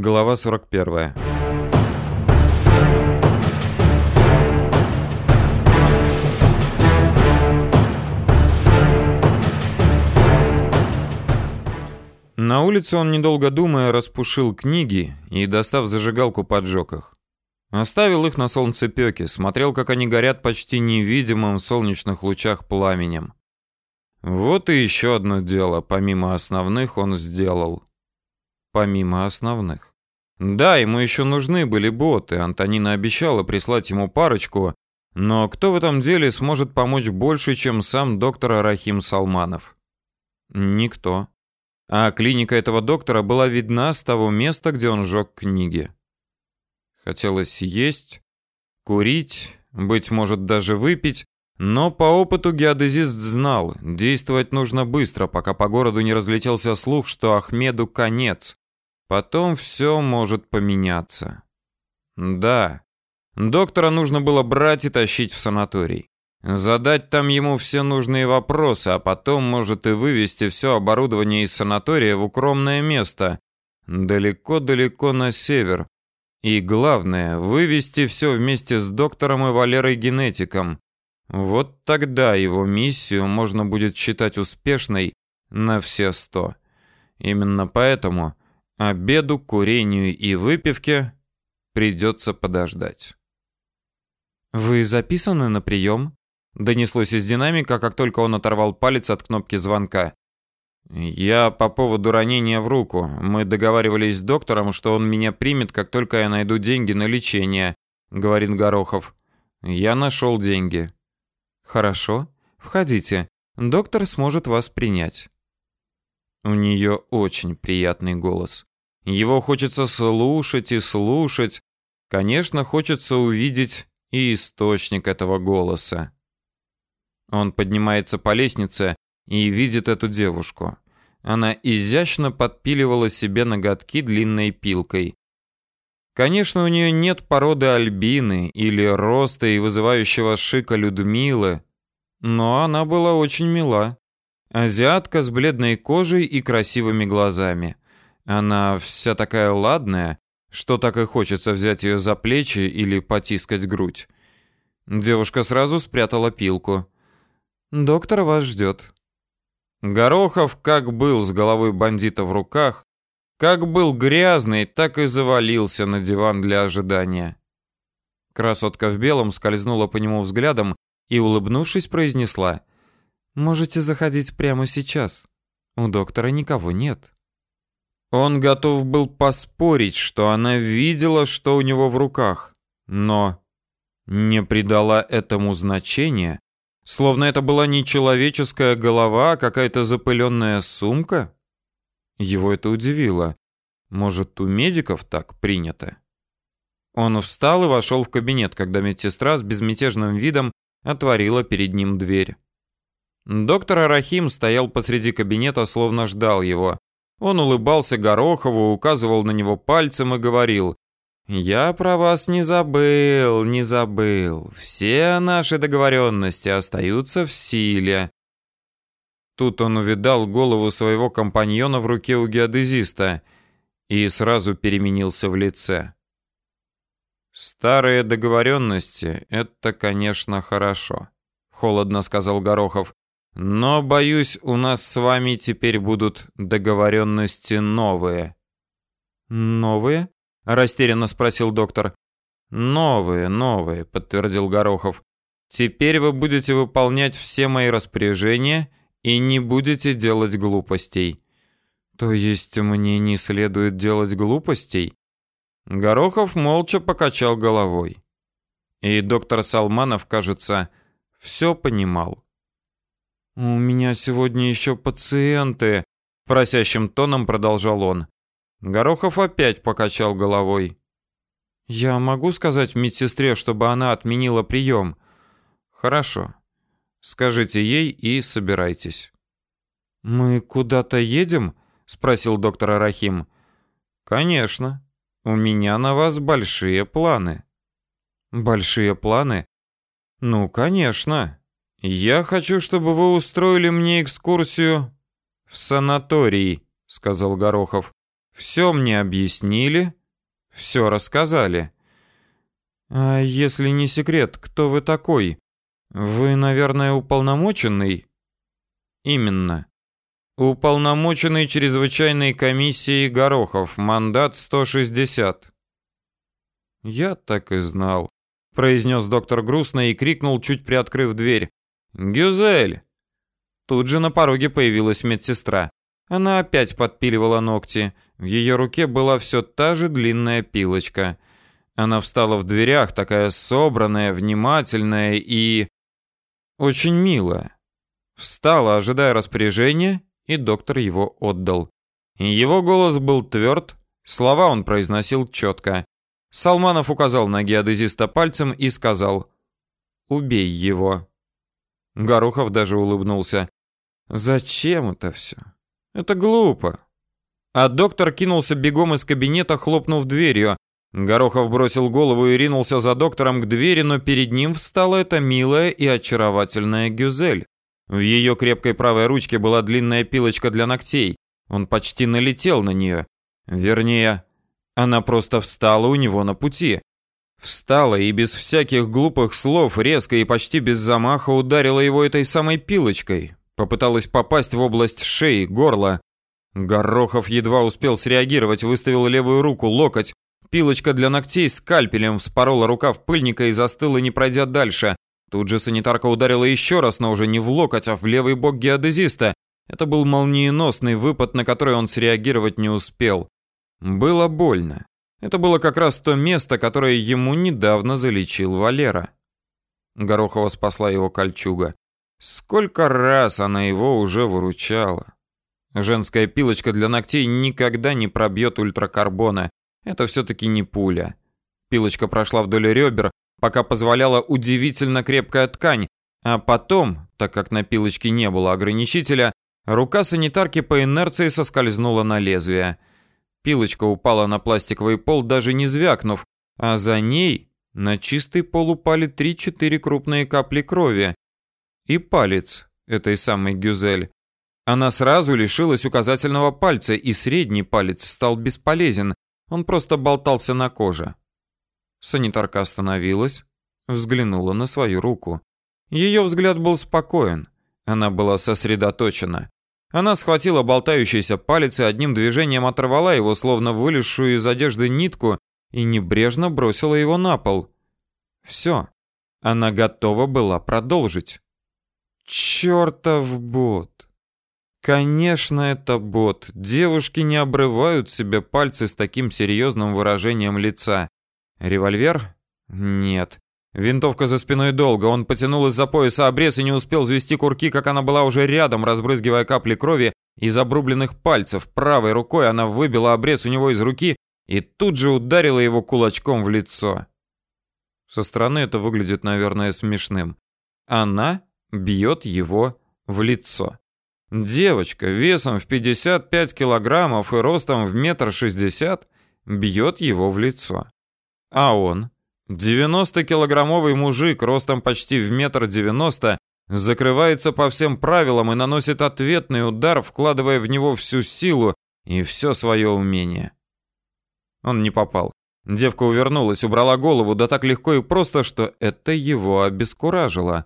Глава 41. На улице он, недолго думая, распушил книги и, достав зажигалку, поджег их. Оставил их на солнцепёке, смотрел, как они горят почти невидимым в солнечных лучах пламенем. Вот и еще одно дело, помимо основных, он сделал. Помимо основных. Да, ему еще нужны были боты, Антонина обещала прислать ему парочку, но кто в этом деле сможет помочь больше, чем сам доктор Арахим Салманов? Никто а клиника этого доктора была видна с того места, где он жег книги. Хотелось есть, курить, быть может даже выпить, но по опыту геодезист знал, действовать нужно быстро, пока по городу не разлетелся слух, что Ахмеду конец. Потом все может поменяться. Да, доктора нужно было брать и тащить в санаторий. Задать там ему все нужные вопросы, а потом, может, и вывести все оборудование из санатория в укромное место, далеко-далеко на север. И главное, вывести все вместе с доктором и Валерой-генетиком. Вот тогда его миссию можно будет считать успешной на все сто. Именно поэтому обеду, курению и выпивке придется подождать. «Вы записаны на прием?» Донеслось из динамика, как только он оторвал палец от кнопки звонка. Я по поводу ранения в руку. Мы договаривались с доктором, что он меня примет, как только я найду деньги на лечение, говорит Горохов. Я нашел деньги. Хорошо, входите. Доктор сможет вас принять. У нее очень приятный голос. Его хочется слушать и слушать. Конечно, хочется увидеть и источник этого голоса. Он поднимается по лестнице и видит эту девушку. Она изящно подпиливала себе ноготки длинной пилкой. Конечно, у нее нет породы Альбины или роста и вызывающего шика Людмилы, но она была очень мила. Азиатка с бледной кожей и красивыми глазами. Она вся такая ладная, что так и хочется взять ее за плечи или потискать грудь. Девушка сразу спрятала пилку. Доктор вас ждет». Горохов как был с головой бандита в руках, как был грязный, так и завалился на диван для ожидания. Красотка в белом скользнула по нему взглядом и, улыбнувшись, произнесла: "Можете заходить прямо сейчас. У доктора никого нет". Он готов был поспорить, что она видела, что у него в руках, но не придала этому значения Словно это была не человеческая голова, а какая-то запыленная сумка? Его это удивило. Может, у медиков так принято? Он встал и вошел в кабинет, когда медсестра с безмятежным видом отворила перед ним дверь. Доктор Арахим стоял посреди кабинета, словно ждал его. Он улыбался Горохову, указывал на него пальцем и говорил: я про вас не забыл, не забыл. Все наши договоренности остаются в силе. Тут он увидал голову своего компаньона в руке у геодезиста и сразу переменился в лице. Старые договоренности — это, конечно, хорошо, холодно сказал Горохов. Но боюсь, у нас с вами теперь будут договоренности новые. Новые? растерянно спросил доктор. Новые, новые, подтвердил Горохов. Теперь вы будете выполнять все мои распоряжения и не будете делать глупостей. То есть мне не следует делать глупостей? Горохов молча покачал головой. И доктор Салманов, кажется, все понимал. У меня сегодня еще пациенты, просящим тоном продолжал он. Горохов опять покачал головой. Я могу сказать медсестре, чтобы она отменила прием?» Хорошо. Скажите ей и собирайтесь. Мы куда-то едем? спросил доктор Арахим. Конечно. У меня на вас большие планы. Большие планы? Ну, конечно. Я хочу, чтобы вы устроили мне экскурсию в санаторий, сказал Горохов. Все мне объяснили, все рассказали. А если не секрет, кто вы такой? Вы, наверное, уполномоченный? Именно. Уполномоченный чрезвычайной комиссией Горохов, мандат 160. Я так и знал, произнес доктор грустно и крикнул, чуть приоткрыв дверь. Гюзель! Тут же на пороге появилась медсестра. Она опять подпиливала ногти. В ее руке была все та же длинная пилочка. Она встала в дверях, такая собранная, внимательная и очень милая. Встала, ожидая распоряжения, и доктор его отдал. Его голос был тверд, слова он произносил четко. Салманов указал на геодезиста пальцем и сказал «Убей его». Горохов даже улыбнулся. «Зачем это все? Это глупо». А доктор кинулся бегом из кабинета, хлопнув дверью. Горохов бросил голову и ринулся за доктором к двери, но перед ним встала эта милая и очаровательная Гюзель. В ее крепкой правой ручке была длинная пилочка для ногтей. Он почти налетел на нее. Вернее, она просто встала у него на пути. Встала и без всяких глупых слов, резко и почти без замаха ударила его этой самой пилочкой. Попыталась попасть в область шеи, горла. Горохов едва успел среагировать, выставил левую руку, локоть. Пилочка для ногтей скальпелем вспорола рукав пыльника и застыла, не пройдя дальше. Тут же санитарка ударила еще раз, но уже не в локоть, а в левый бок геодезиста. Это был молниеносный выпад, на который он среагировать не успел. Было больно. Это было как раз то место, которое ему недавно залечил Валера. Горохова спасла его кольчуга. Сколько раз она его уже выручала. Женская пилочка для ногтей никогда не пробьет ультракарбона. Это все-таки не пуля. Пилочка прошла вдоль ребер, пока позволяла удивительно крепкая ткань, а потом, так как на пилочке не было ограничителя, рука санитарки по инерции соскользнула на лезвие. Пилочка упала на пластиковый пол, даже не звякнув, а за ней на чистый пол упали 3-4 крупные капли крови. И палец этой самой Гюзель. Она сразу лишилась указательного пальца, и средний палец стал бесполезен, он просто болтался на коже. Санитарка остановилась, взглянула на свою руку. Ее взгляд был спокоен, она была сосредоточена. Она схватила болтающийся палец и одним движением оторвала его, словно вылезшую из одежды нитку, и небрежно бросила его на пол. Все, она готова была продолжить. Чертов бот! Конечно, это бот. Девушки не обрывают себе пальцы с таким серьезным выражением лица. Револьвер? Нет. Винтовка за спиной долго. Он потянул из-за пояса обрез и не успел завести курки, как она была уже рядом, разбрызгивая капли крови из обрубленных пальцев. Правой рукой она выбила обрез у него из руки и тут же ударила его кулачком в лицо. Со стороны это выглядит, наверное, смешным. Она бьет его в лицо. Девочка весом в 55 килограммов и ростом в метр шестьдесят бьет его в лицо. А он, 90-килограммовый мужик ростом почти в метр девяносто, закрывается по всем правилам и наносит ответный удар, вкладывая в него всю силу и все свое умение. Он не попал. Девка увернулась, убрала голову, да так легко и просто, что это его обескуражило.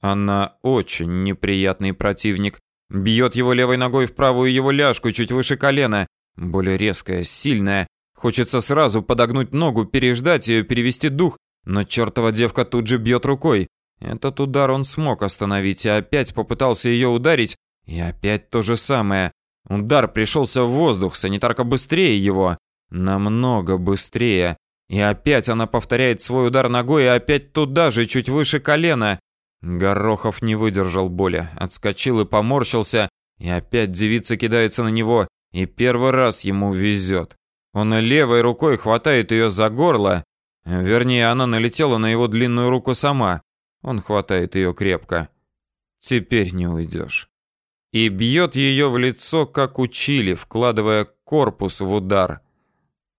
Она очень неприятный противник. Бьет его левой ногой в правую его ляжку, чуть выше колена. Более резкая, сильная, Хочется сразу подогнуть ногу, переждать ее, перевести дух, но чертова девка тут же бьет рукой. Этот удар он смог остановить и опять попытался ее ударить, и опять то же самое. Удар пришелся в воздух, санитарка быстрее его, намного быстрее. И опять она повторяет свой удар ногой, и опять туда же, чуть выше колена. Горохов не выдержал боли, отскочил и поморщился, и опять девица кидается на него, и первый раз ему везет. Он левой рукой хватает ее за горло, вернее, она налетела на его длинную руку сама. Он хватает ее крепко. Теперь не уйдешь. И бьет ее в лицо, как учили, вкладывая корпус в удар.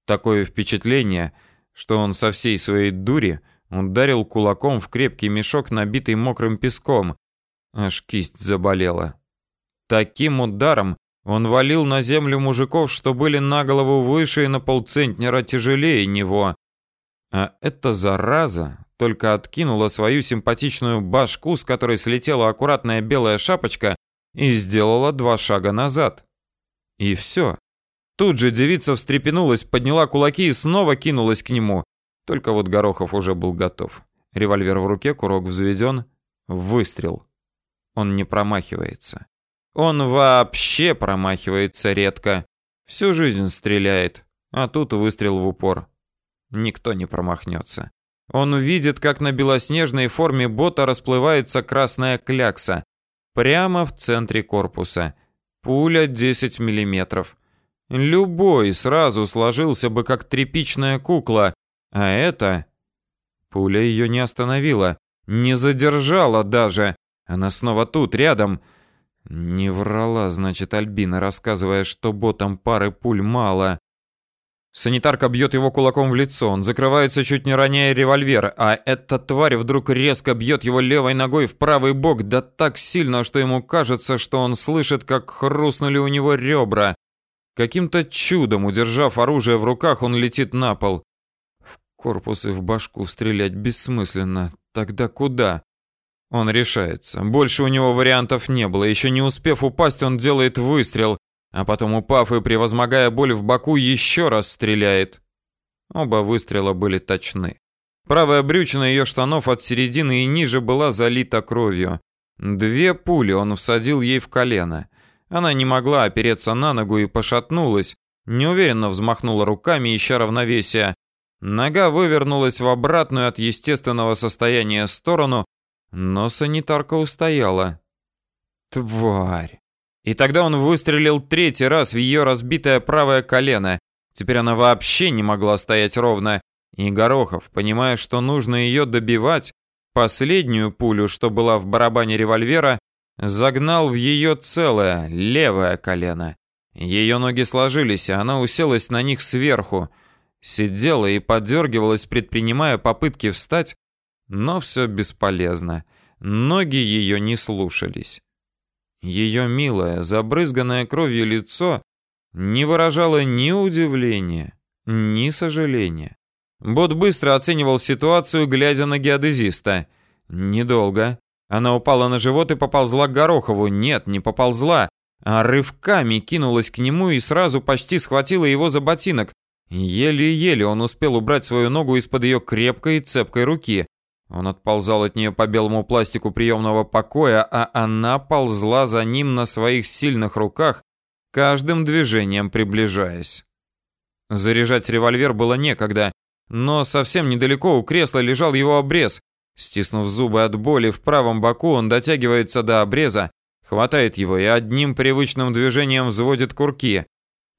Такое впечатление, что он со всей своей дури ударил кулаком в крепкий мешок, набитый мокрым песком. Аж кисть заболела. Таким ударом Он валил на землю мужиков, что были на голову выше и на полцентнера тяжелее него. А эта зараза только откинула свою симпатичную башку, с которой слетела аккуратная белая шапочка, и сделала два шага назад. И все. Тут же девица встрепенулась, подняла кулаки и снова кинулась к нему. Только вот Горохов уже был готов. Револьвер в руке, курок взведен. Выстрел. Он не промахивается. Он вообще промахивается редко. Всю жизнь стреляет, а тут выстрел в упор. Никто не промахнется. Он увидит, как на белоснежной форме бота расплывается красная клякса. Прямо в центре корпуса. Пуля 10 миллиметров. Любой сразу сложился бы как тряпичная кукла, а это... Пуля ее не остановила, не задержала даже. Она снова тут, рядом. Не врала, значит, Альбина, рассказывая, что ботам пары пуль мало. Санитарка бьет его кулаком в лицо, он закрывается, чуть не роняя револьвер, а эта тварь вдруг резко бьет его левой ногой в правый бок, да так сильно, что ему кажется, что он слышит, как хрустнули у него ребра. Каким-то чудом, удержав оружие в руках, он летит на пол. В корпус и в башку стрелять бессмысленно. Тогда куда? Он решается. Больше у него вариантов не было. Еще не успев упасть, он делает выстрел, а потом, упав и превозмогая боль в боку, еще раз стреляет. Оба выстрела были точны. Правая брючина ее штанов от середины и ниже была залита кровью. Две пули он всадил ей в колено. Она не могла опереться на ногу и пошатнулась, неуверенно взмахнула руками, ища равновесия. Нога вывернулась в обратную от естественного состояния сторону, но санитарка устояла. Тварь. И тогда он выстрелил третий раз в ее разбитое правое колено. Теперь она вообще не могла стоять ровно. И Горохов, понимая, что нужно ее добивать, последнюю пулю, что была в барабане револьвера, загнал в ее целое левое колено. Ее ноги сложились, а она уселась на них сверху, сидела и подергивалась, предпринимая попытки встать, но все бесполезно. Ноги ее не слушались. Ее милое, забрызганное кровью лицо не выражало ни удивления, ни сожаления. Бот быстро оценивал ситуацию, глядя на геодезиста. Недолго. Она упала на живот и поползла к Горохову. Нет, не поползла, а рывками кинулась к нему и сразу почти схватила его за ботинок. Еле-еле он успел убрать свою ногу из-под ее крепкой и цепкой руки. Он отползал от нее по белому пластику приемного покоя, а она ползла за ним на своих сильных руках, каждым движением приближаясь. Заряжать револьвер было некогда, но совсем недалеко у кресла лежал его обрез. Стиснув зубы от боли в правом боку, он дотягивается до обреза, хватает его и одним привычным движением взводит курки.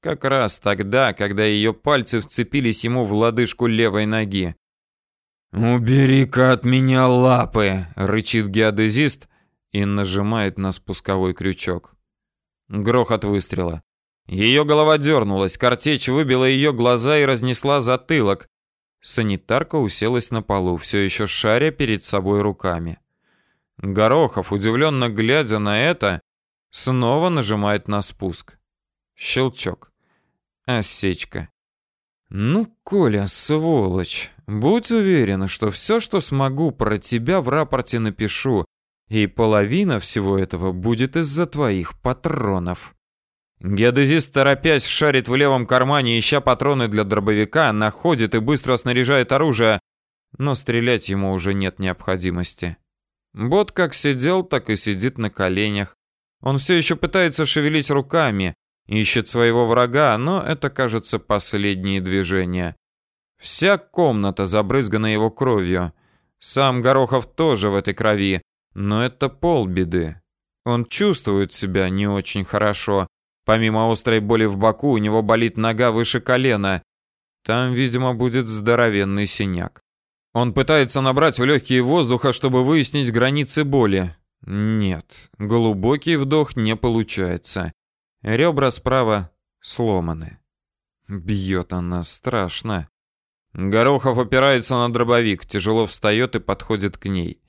Как раз тогда, когда ее пальцы вцепились ему в лодыжку левой ноги. «Убери-ка от меня лапы!» — рычит геодезист и нажимает на спусковой крючок. Грохот выстрела. Ее голова дернулась, картечь выбила ее глаза и разнесла затылок. Санитарка уселась на полу, все еще шаря перед собой руками. Горохов, удивленно глядя на это, снова нажимает на спуск. Щелчок. Осечка. «Ну, Коля, сволочь, будь уверен, что все, что смогу про тебя в рапорте напишу, и половина всего этого будет из-за твоих патронов». Геодезист, торопясь, шарит в левом кармане, ища патроны для дробовика, находит и быстро снаряжает оружие, но стрелять ему уже нет необходимости. Бот как сидел, так и сидит на коленях. Он все еще пытается шевелить руками, ищет своего врага, но это, кажется, последние движения. Вся комната забрызгана его кровью. Сам Горохов тоже в этой крови, но это полбеды. Он чувствует себя не очень хорошо. Помимо острой боли в боку, у него болит нога выше колена. Там, видимо, будет здоровенный синяк. Он пытается набрать в легкие воздуха, чтобы выяснить границы боли. Нет, глубокий вдох не получается. Ребра справа сломаны. Бьет она страшно. Горохов опирается на дробовик, тяжело встает и подходит к ней.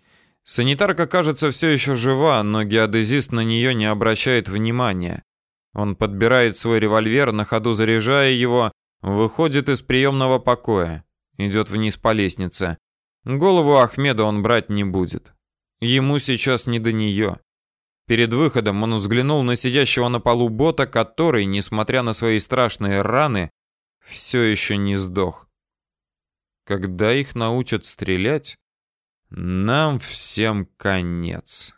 Санитарка, кажется, все еще жива, но геодезист на нее не обращает внимания. Он подбирает свой револьвер, на ходу заряжая его, выходит из приемного покоя, идет вниз по лестнице. Голову Ахмеда он брать не будет. Ему сейчас не до нее. Перед выходом он взглянул на сидящего на полу бота, который, несмотря на свои страшные раны, все еще не сдох. Когда их научат стрелять, нам всем конец.